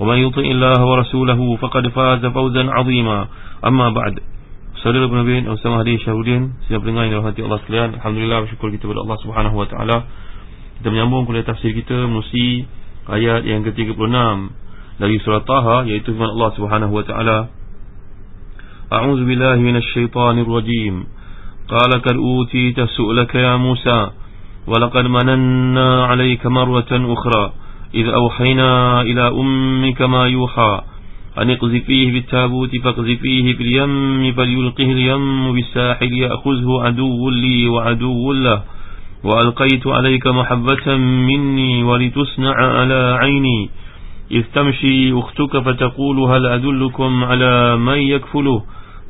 ومن يطع الله ورسوله فقد فاز فوزا عظيما أما بعد Saudara penabiin Ustaz Mahdi Syahudin Siap dengar yang dirahmati Allah sekalian Alhamdulillah bersyukur kita kepada Allah Subhanahu Wa Taala. Kita menyambung kuliah tafsir kita Menusi ayat yang ke-36 Dari surah Taha Iaitu firman Allah Subhanahu Wa Taala. A'udzu billahi minasyaitonir rajim Qala kad utita su'laka ya Musa Walaqad mananna 'alaika marratan ukhra إذ أوحينا إلى أمك ما يوحى أن اقذفيه بالتابوت فاقذفيه في اليم فليلقه اليم بالساحل يأخذه عدو لي وعدو له. وألقيت عليك محبة مني ولتصنع على عيني. إذ تمشي أختك فتقول هل أدلكم على من يكفله؟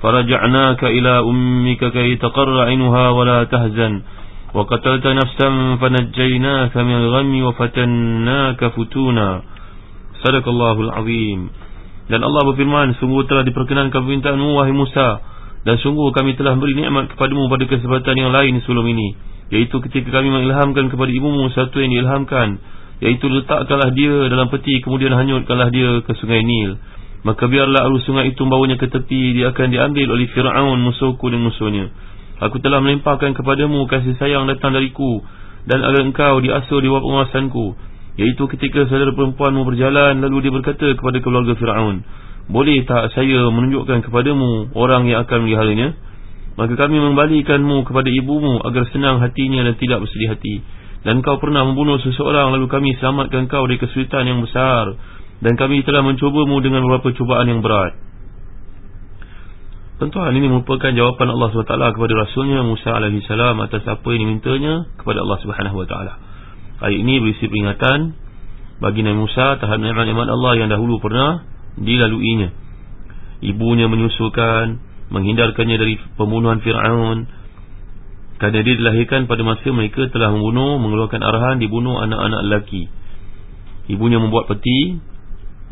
فرجعناك إلى أمك كي تقر عينها ولا تهزن. وقتلت نفسا فنجيناك من الغم وفتناك فتونا صدق الله العظيم dan Allah berfirman sungguh telah diperkenankan permintaanmu wahai Musa dan sungguh kami telah beri nikmat kepadamu pada kesempatan yang lain sebelum ini yaitu ketika kami mengilhamkan kepada ibumu satu yang diilhamkan yaitu letakkanlah dia dalam peti kemudian hanyutkanlah dia ke sungai Nil maka biarlah arus sungai itu membawanya ke tepi dia akan diambil oleh Fir'aun musuhku dan musuhnya Aku telah melimpahkan kepadamu kasih sayang datang dariku Dan agar engkau diasuh di bawah penguasanku Iaitu ketika saudara perempuanmu berjalan Lalu dia berkata kepada keluarga Fir'aun Boleh tak saya menunjukkan kepadamu Orang yang akan meliharanya? Maka kami membalikanmu kepada ibumu Agar senang hatinya dan tidak bersedih hati. Dan kau pernah membunuh seseorang Lalu kami selamatkan kau dari kesulitan yang besar. Dan kami telah mencubamu dengan beberapa cubaan yang berat Tentu hal ini merupakan jawapan Allah SWT kepada Rasulnya Musa AS atas apa yang dimintanya kepada Allah SWT. Ayat ini berisi peringatan bagi Nabi Musa terhadap nikmat-nikmat Allah yang dahulu pernah dilaluinya. Ibunya menyusulkan, menghindarkannya dari pembunuhan Fir'aun. Kerana dia dilahirkan pada masa mereka telah membunuh, mengeluarkan arahan, dibunuh anak-anak lelaki. Ibunya membuat peti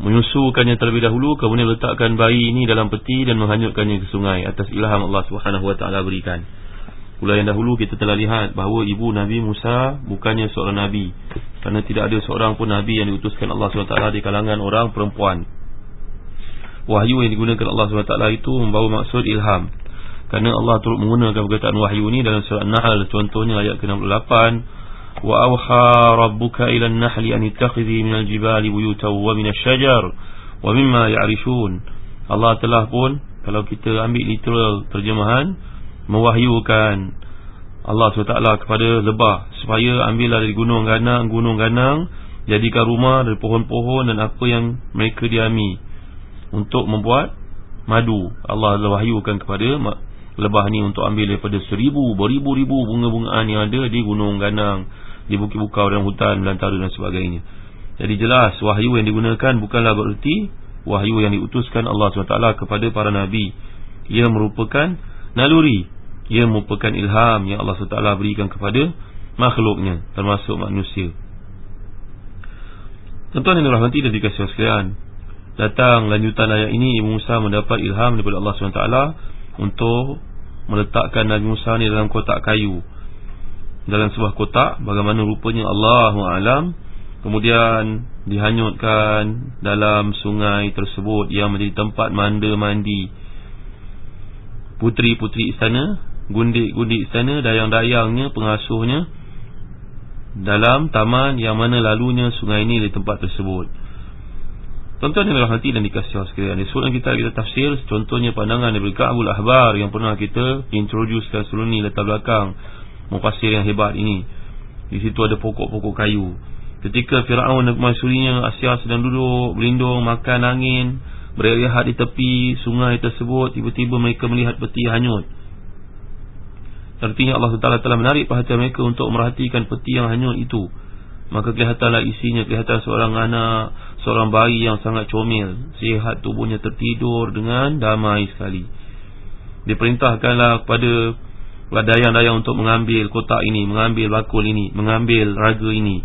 menyusukannya terlebih dahulu kemudian letakkan bayi ini dalam peti dan menghanyutkannya ke sungai atas ilham Allah Subhanahu wa taala berikan. Pula yang dahulu kita telah lihat bahawa ibu Nabi Musa bukannya seorang nabi kerana tidak ada seorang pun nabi yang diutuskan Allah SWT di kalangan orang perempuan. Wahyu yang digunakan Allah SWT itu membawa maksud ilham. Kerana Allah turut menggunakan perkataan wahyu ini dalam surah An-Nahl contohnya ayat ke-68 وأوحى ربك إلى النحل أن اتخذي من الجبال بيوتا ومن الشجر ومما يعرشون Allah telah pun Kalau kita ambil literal terjemahan Mewahyukan Allah SWT kepada lebah Supaya ambillah dari gunung ganang Gunung ganang Jadikan rumah dari pohon-pohon Dan apa yang mereka diami Untuk membuat madu Allah telah wahyukan kepada lebah ni Untuk ambil daripada seribu Beribu-ribu bunga-bungaan yang ada Di gunung ganang di bukit bukau dan hutan belantara dan sebagainya. Jadi jelas wahyu yang digunakan bukanlah bererti wahyu yang diutuskan Allah SWT kepada para nabi. Ia merupakan naluri, ia merupakan ilham yang Allah SWT berikan kepada makhluknya termasuk manusia. Tuan-tuan yang dirahmati dan dikasihi sekalian, datang lanjutan ayat ini Ibu Musa mendapat ilham daripada Allah SWT untuk meletakkan Nabi Musa ni dalam kotak kayu dalam sebuah kotak bagaimana rupanya Allahu alam. Kemudian dihanyutkan dalam sungai tersebut yang menjadi tempat manda mandi putri-putri istana gundik-gundik istana dayang-dayangnya pengasuhnya dalam taman yang mana lalunya sungai ini di tempat tersebut. Tuan-tuan yang merahmati dan dikasih Allah sekalian Disebutkan kita kita tafsir Contohnya pandangan daripada Ka'bul Ahbar Yang pernah kita introducekan sebelum ni Letak belakang Mufasir yang hebat ini. Di situ ada pokok-pokok kayu. Ketika Fir'aun dan Masyurinya Asia sedang duduk Berlindung Makan angin Berehat di tepi Sungai tersebut Tiba-tiba mereka melihat peti hanyut. Artinya Allah SWT telah menarik perhatian mereka Untuk merhatikan peti yang hanyut itu. Maka kelihatanlah isinya Kelihatan seorang anak Seorang bayi yang sangat comel. Sihat tubuhnya tertidur dengan damai sekali. Diperintahkanlah kepada Dayang-dayang untuk mengambil kotak ini Mengambil bakul ini Mengambil raga ini.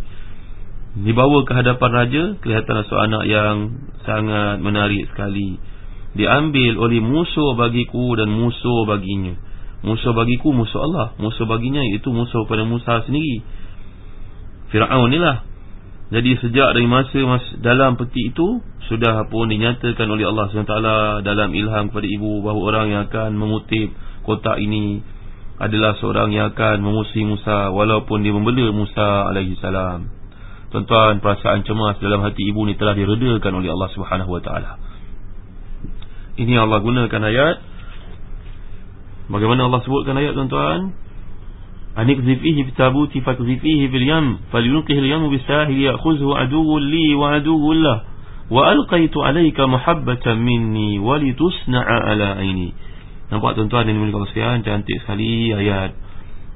Dibawa ke hadapan raja Kelihatanlah seorang yang sangat menarik sekali. Diambil oleh musuh bagiku dan musuh baginya. Musuh bagiku musuh Allah. Musuh baginya iaitu musuh pada Musa sendiri. Fir'aun inilah Jadi sejak dari masa mas, dalam peti itu Sudah pun dinyatakan oleh Allah SWT Dalam ilham kepada ibu Bahawa orang yang akan mengutip kotak ini Adalah seorang yang akan memusi Musa Walaupun dia membela Musa AS Tuan-tuan perasaan cemas dalam hati ibu ni telah diredakan oleh Allah SWT Ini Allah gunakan ayat. Bagaimana Allah sebutkan ayat tuan-tuan? Anikzi fihi bitabuti fakzi fihi fil yam falyulqihi al yamu bisahil ya'khudhu aduwwun li wa aduwwun lah. Wa alqaitu alayka muhabbatan minni wa litusna'a ala aini Nampak tuan-tuan ini milik Allah cantik sekali ayat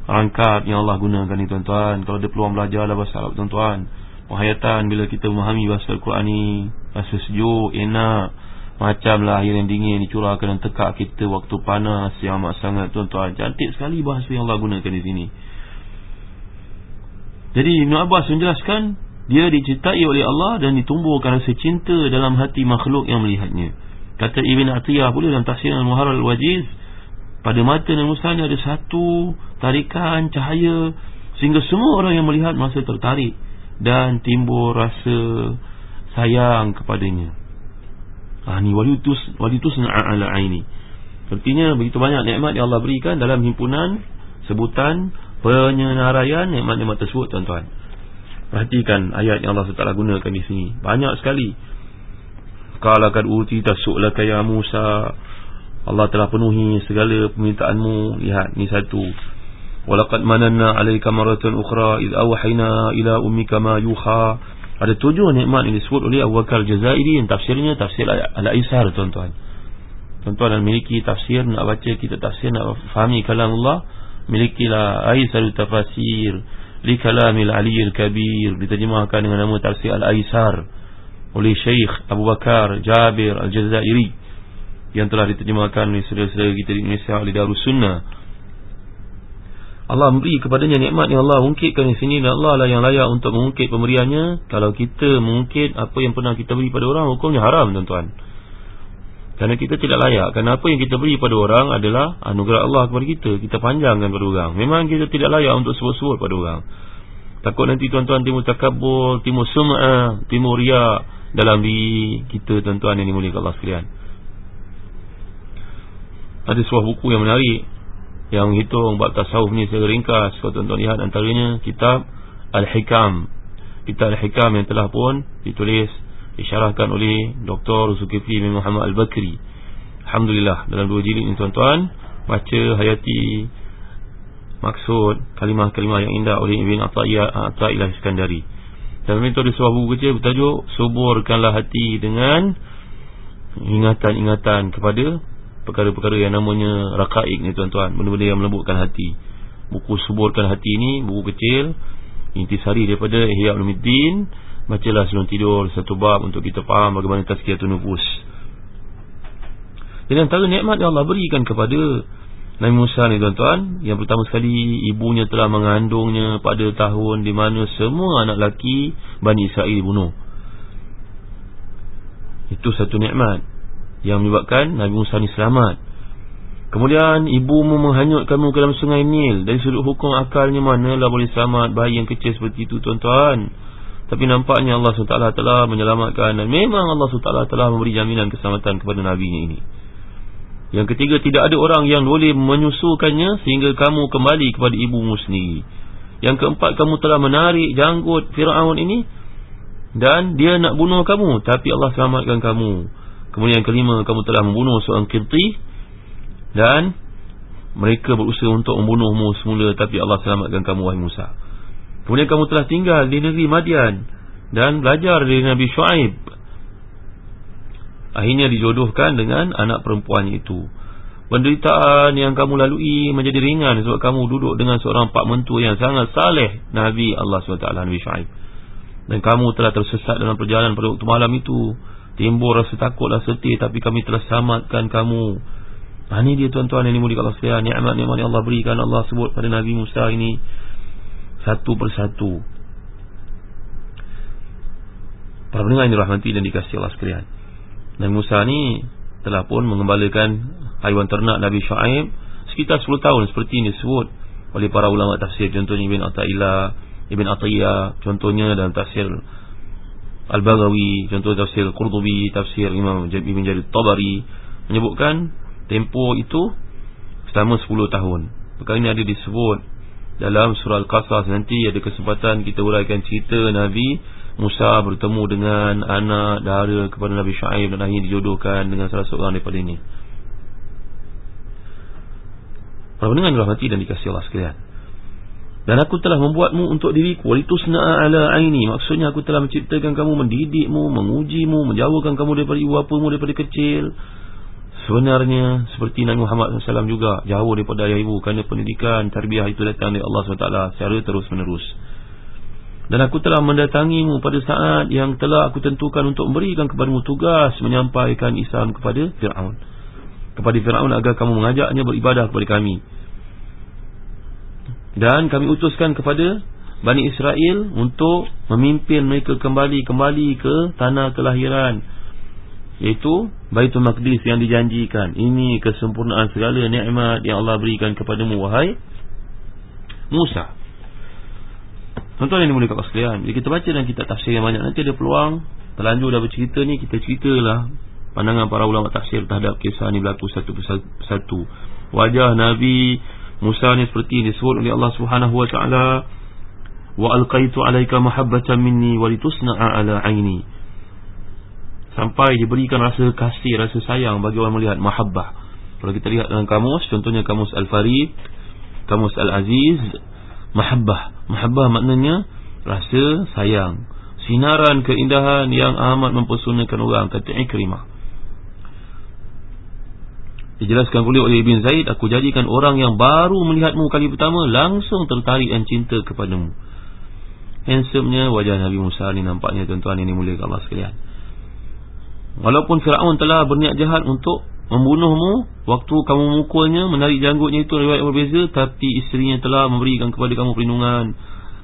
rangkap yang Allah gunakan ni tuan-tuan kalau ada peluang belajar lah bahasa Arab tuan-tuan penghayatan bila kita memahami bahasa Al-Quran ni rasa sejuk enak Macamlah air yang dingin dicurahkan dan tekak kita waktu panas yang amat sangat tuan-tuan. Cantik sekali bahasa yang Allah gunakan di sini. Jadi Ibn Abbas menjelaskan dia dicintai oleh Allah dan ditumbuhkan rasa cinta dalam hati makhluk yang melihatnya. Kata Ibn Atiyah pula dalam tafsir Al-Muhar Al-Wajiz pada mata Nabi Musa ada satu tarikan cahaya sehingga semua orang yang melihat masa tertarik dan timbul rasa sayang kepadanya. Ha ni walitus walitus ala aini. Artinya begitu banyak nikmat yang Allah berikan dalam himpunan sebutan penyenaraian nikmat-nikmat tersebut tuan-tuan. Perhatikan ayat yang Allah SWT gunakan di sini. Banyak sekali. Qala kad uti tasu'laka ya Musa. Allah telah penuhi segala permintaanmu. Lihat ni satu. Walaqad mananna 'alaika maratan ukhra id awhayna ila ummika ma yuha. Ada tujuh nikmat yang disebut oleh Abu Bakar Jazairi yang tafsirnya tafsir Al-Aisar tuan-tuan. Tuan-tuan yang memiliki tafsir nak baca kita tafsir nak fahami kalam Allah, milikilah Aisar tafsir li kalamil aliyil kabir diterjemahkan dengan nama tafsir Al-Aisar oleh Syekh Abu Bakar Jabir Al-Jazairi yang telah diterjemahkan oleh saudara-saudara kita di Indonesia oleh Darus Sunnah Allah memberi kepadanya nikmat yang Allah ungkitkan di sini dan Allah lah yang layak untuk mengungkit pemberiannya. Kalau kita mengungkit apa yang pernah kita beri pada orang, hukumnya haram tuan-tuan. Kerana kita tidak layak. Kerana apa yang kita beri pada orang adalah anugerah Allah kepada kita. Kita panjangkan pada orang. Memang kita tidak layak untuk sebut-sebut pada orang. Takut nanti tuan-tuan timur takabur, timur sum'ah, timur riak dalam diri kita tuan-tuan yang dimulik Allah sekalian. Ada sebuah buku yang menarik yang hitung bab tasawuf ni secara ringkas kalau tuan-tuan lihat antaranya kitab Al-Hikam kitab Al-Hikam yang telah pun ditulis disyarahkan oleh Dr. Zulkifli bin Muhammad Al-Bakri Alhamdulillah dalam dua jilid ni tuan-tuan baca hayati maksud kalimah-kalimah yang indah oleh Ibn Atta'illah Iskandari. Dalam ada sebuah buku kecil bertajuk Suburkanlah hati dengan ingatan-ingatan kepada perkara-perkara yang namanya rakaik ni tuan-tuan. Benda-benda yang melembutkan hati. Buku suburkan hati ni buku kecil intisari daripada Ihya Ulumuddin. Bacalah sebelum tidur satu bab untuk kita faham bagaimana tazkiyatun nufus. Dan antara nikmat yang Allah berikan kepada Nabi Musa ni tuan-tuan yang pertama sekali ibunya telah mengandungnya pada tahun di mana semua anak lelaki Bani Israel dibunuh itu satu nikmat yang menyebabkan Nabi Musa ni selamat. Kemudian ibumu menghanyutkanmu ke dalam sungai Nil. Dari sudut hukum akalnya manalah boleh selamat bayi yang kecil seperti itu tuan-tuan. Tapi nampaknya Allah SWT telah menyelamatkan dan memang Allah SWT telah memberi jaminan keselamatan kepada Nabi ini. Yang ketiga tidak ada orang yang boleh menyusulkannya sehingga kamu kembali kepada ibumu sendiri. Yang keempat kamu telah menarik janggut Fir'aun ini Dan dia nak bunuh kamu Tapi Allah selamatkan kamu. Kemudian yang kelima Kamu telah membunuh seorang kirti Dan Mereka berusaha untuk membunuhmu semula Tapi Allah selamatkan kamu wahai Musa. Kemudian kamu telah tinggal di negeri Madian Dan belajar dari Nabi Shu'aib Akhirnya dijodohkan dengan anak perempuan itu. Penderitaan yang kamu lalui menjadi ringan Sebab kamu duduk dengan seorang pak mentua yang sangat saleh Nabi Allah SWT Nabi Shu'aib Dan kamu telah tersesat dalam perjalanan pada waktu malam itu. Timbul rasa takutlah setir Tapi kami telah selamatkan kamu. Ha, Ini dia tuan-tuan yang dimulik Allah SWT Ni'mat-ni'mat yang Allah berikan Allah sebut pada Nabi Musa ini Satu persatu. Para pendengar yang dirahmati dan dikasih Allah sekalian Nabi Musa ni telah pun mengembalikan haiwan ternak Nabi Shu'aib sekitar 10 tahun. Seperti ini disebut oleh para ulama tafsir. Contohnya Ibn Atta'illah Ibn Atta'iyah contohnya dalam tafsir Al-Baghawi contoh tafsir Qurtubi tafsir Imam Ibn Jarir Tabari menyebutkan tempoh itu selama 10 tahun. Perkara ini ada disebut dalam surah Al-Qasas. Nanti ada kesempatan kita uraikan cerita Nabi Musa bertemu dengan anak dara kepada Nabi Shu'aib dan akhirnya dijodohkan dengan salah seorang daripada ini Para pendengar dirahmati dan dikasih Allah sekalian. Dan aku telah membuatmu untuk diriku walitusna'a ala aini. Maksudnya aku telah menciptakan kamu, mendidikmu, mengujimu, menjauhkan kamu daripada ibu bapamu daripada kecil. Sebenarnya seperti Nabi Muhammad SAW juga jauh daripada ayah ibu kerana pendidikan tarbiyah itu datang dari Allah SWT secara terus menerus. Dan aku telah mendatangimu pada saat yang telah aku tentukan untuk memberikan kepadamu tugas menyampaikan Islam kepada Fir'aun kepada Firaun agar kamu mengajaknya beribadah kepada kami. Dan kami utuskan kepada Bani Israel untuk memimpin mereka kembali kembali ke tanah kelahiran iaitu Baitul Maqdis yang dijanjikan. Ini kesempurnaan segala nikmat yang Allah berikan kepadamu wahai Musa. Tuan-tuan yang dimuliakan sekalian, bila kita baca dan kita tafsir yang banyak nanti ada peluang terlanjur dah bercerita ni kita ceritalah pandangan para ulama tafsir terhadap kisah ini berlaku satu persatu. Wajah Nabi Musa ni seperti ini disebut oleh Allah Subhanahu wa taala wa alqaitu alayka mahabbatan minni wa litusna'a ala aini. Sampai diberikan rasa kasih, rasa sayang bagi orang melihat mahabbah. Kalau kita lihat dalam kamus, contohnya kamus Al-Farid, kamus Al-Aziz, mahabbah. Mahabbah maknanya rasa sayang. Sinaran keindahan yang amat mempesonakan orang kata Ikrimah. Dijelaskan pula oleh Ibn Zaid Aku jadikan orang yang baru melihatmu kali pertama Langsung tertarik dan cinta kepadamu Handsomenya wajah Nabi Musa ni nampaknya tuan-tuan ini mulia Allah sekalian Walaupun Fir'aun telah berniat jahat untuk membunuhmu Waktu kamu mukulnya menarik janggutnya itu riwayat berbeza Tapi isterinya telah memberikan kepada kamu perlindungan.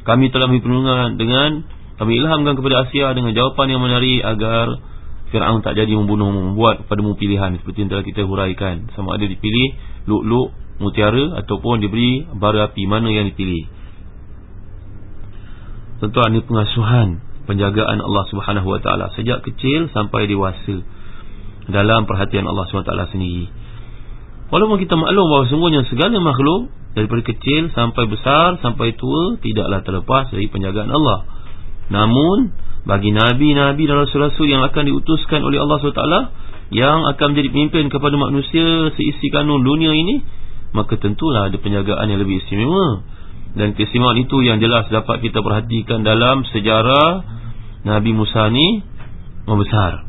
Kami telah memberi perlindungan dengan Kami ilhamkan kepada Asia dengan jawapan yang menarik agar Fir'aun tak jadi membunuhmu Membuat padamu pilihan Seperti yang telah kita huraikan. Sama ada dipilih Luk-luk Mutiara Ataupun diberi Bara api Mana yang dipilih. Tentu ini pengasuhan Penjagaan Allah Subhanahu Wa Taala. Sejak kecil sampai dewasa Dalam perhatian Allah Taala sendiri. Walaupun kita maklum bahawa sungguhnya segala makhluk Daripada kecil sampai besar Sampai tua Tidaklah terlepas dari penjagaan Allah. Namun bagi nabi-nabi dan rasul-rasul yang akan diutuskan oleh Allah SWT yang akan menjadi pemimpin kepada manusia seisi kanun dunia ini maka tentulah ada penjagaan yang lebih istimewa. Dan keistimewaan itu yang jelas dapat kita perhatikan dalam sejarah Nabi Musa ni membesar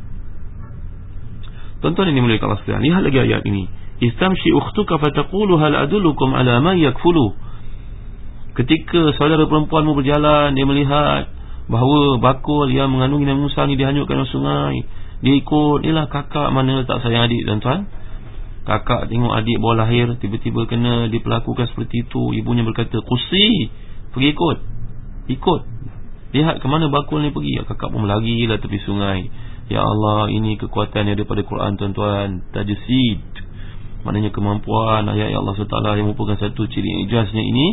tuan-tuan ini mulai kalau sekalian lihat lagi ayat ini. Istamshi ukhtuka fataqulu hal adullukum ala ma yakfulu. Ketika saudara perempuanmu berjalan dia melihat bahawa bakul yang mengandungi Nabi Musa ni dihanyutkan dalam sungai. Dia ikut inilah kakak mana tak sayang adik tuan-tuan? Kakak tengok adik bawa lahir tiba-tiba kena diperlakukan seperti itu. Ibunya berkata kusi pergi ikut. Ikut. Lihat ke mana bakul ni pergi. Ya, kakak pun lagi lah tepi sungai ya Allah ini kekuatan yang daripada Quran tuan-tuan. Tajisid maknanya kemampuan ayat Allah SWT yang merupakan satu ciri ijaznya ini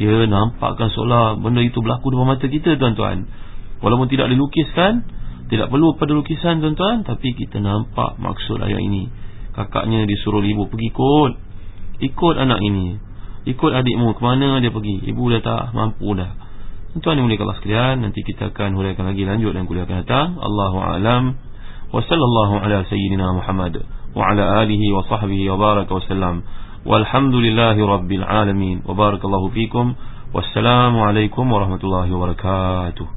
dia nampakkan seolah benda itu berlaku depan mata kita tuan-tuan. Walaupun tidak dilukiskan Tidak perlu pada lukisan tuan-tuan Tapi kita nampak maksud ayat ini. Kakaknya disuruh ibu pergi ikut. Ikut anak ini. Ikut adikmu ke mana dia pergi? Ibu dah tak mampu dah Tuan yang mulia sekalian Nanti kita akan huraikan lagi lanjut dan kuliah akan datang. Allahu a'lam. Wa sallallahu ala sayyidina Muhammad Wa ala alihi wa sahbihi wa baraka wa sallam. Walhamdulillahi rabbil alamin. Wa barakallahu fikum. Wassalamualaikum warahmatullahi wabarakatuh